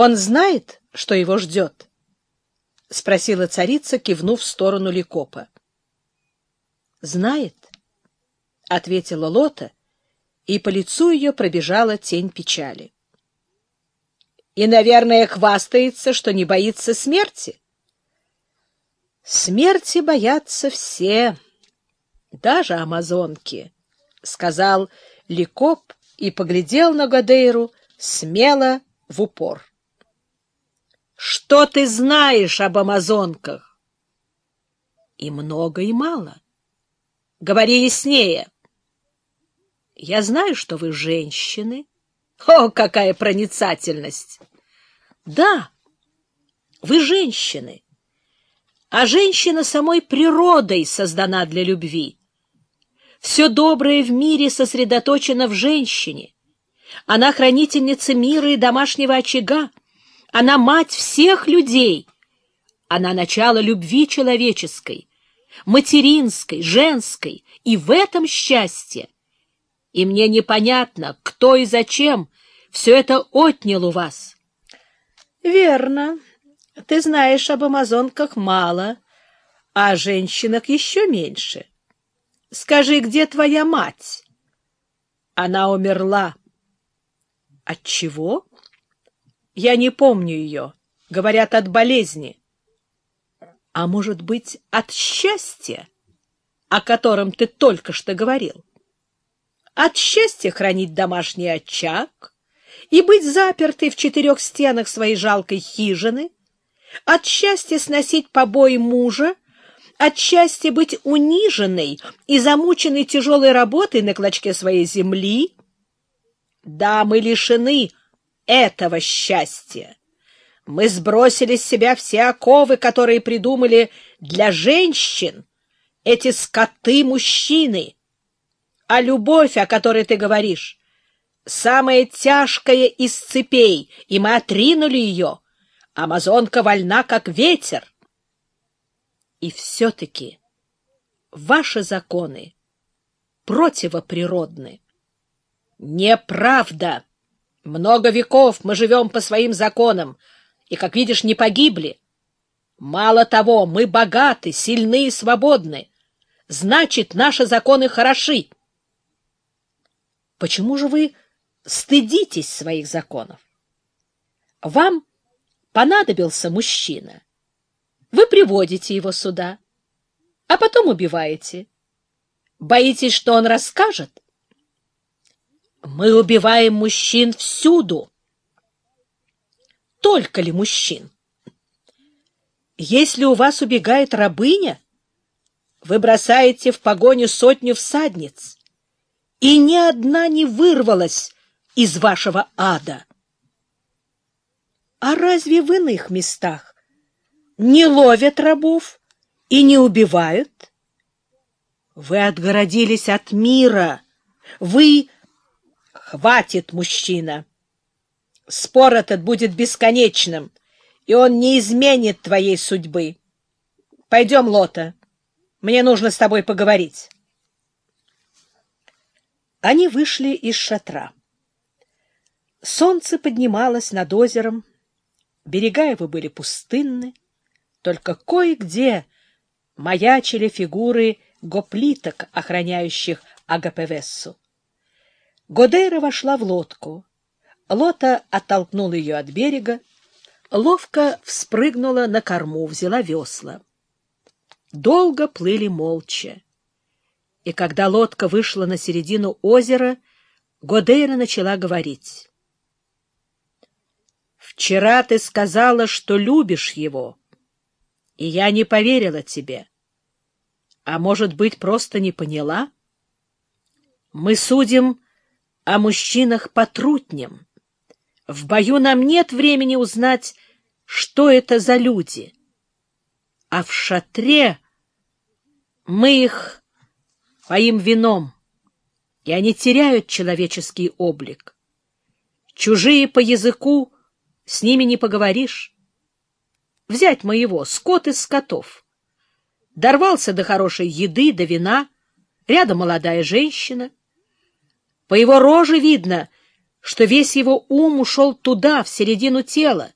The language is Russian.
Он знает, что его ждет? — спросила царица, кивнув в сторону Ликопа. — Знает, — ответила Лота, и по лицу ее пробежала тень печали. — И, наверное, хвастается, что не боится смерти. — Смерти боятся все, даже амазонки, — сказал Ликоп и поглядел на Гадейру смело в упор. Что ты знаешь об амазонках? И много, и мало. Говори яснее. Я знаю, что вы женщины. О, какая проницательность! Да, вы женщины. А женщина самой природой создана для любви. Все доброе в мире сосредоточено в женщине. Она хранительница мира и домашнего очага. Она мать всех людей. Она начало любви человеческой, материнской, женской, и в этом счастье. И мне непонятно, кто и зачем все это отнял у вас. — Верно. Ты знаешь об амазонках мало, а о женщинах еще меньше. Скажи, где твоя мать? Она умерла. От чего? Я не помню ее. Говорят, от болезни. А может быть, от счастья, о котором ты только что говорил? От счастья хранить домашний очаг и быть запертой в четырех стенах своей жалкой хижины, от счастья сносить побои мужа, от счастья быть униженной и замученной тяжелой работой на клочке своей земли. Да, мы лишены этого счастья. Мы сбросили с себя все оковы, которые придумали для женщин, эти скоты-мужчины. А любовь, о которой ты говоришь, самая тяжкая из цепей, и мы отринули ее. Амазонка вольна, как ветер. И все-таки ваши законы противоприродны. Неправда! Много веков мы живем по своим законам, и, как видишь, не погибли. Мало того, мы богаты, сильны и свободны. Значит, наши законы хороши. Почему же вы стыдитесь своих законов? Вам понадобился мужчина. Вы приводите его сюда, а потом убиваете. Боитесь, что он расскажет? Мы убиваем мужчин всюду. Только ли мужчин? Если у вас убегает рабыня, вы бросаете в погоню сотню всадниц, и ни одна не вырвалась из вашего ада. А разве в иных местах не ловят рабов и не убивают? Вы отгородились от мира, вы Хватит, мужчина. Спор этот будет бесконечным, и он не изменит твоей судьбы. Пойдем, Лота. Мне нужно с тобой поговорить. Они вышли из шатра. Солнце поднималось над озером, берега его были пустынны, только кое-где маячили фигуры гоплиток, охраняющих Агапевессу. Годейра вошла в лодку. Лота оттолкнула ее от берега, ловко вспрыгнула на корму, взяла весла. Долго плыли молча. И когда лодка вышла на середину озера, Годейра начала говорить. «Вчера ты сказала, что любишь его, и я не поверила тебе. А может быть, просто не поняла? Мы судим о мужчинах потрутнем. В бою нам нет времени узнать, что это за люди. А в шатре мы их поим вином, и они теряют человеческий облик. Чужие по языку, с ними не поговоришь. Взять моего, скот из скотов. Дорвался до хорошей еды, до вина, рядом молодая женщина — по его роже видно, что весь его ум ушел туда, в середину тела,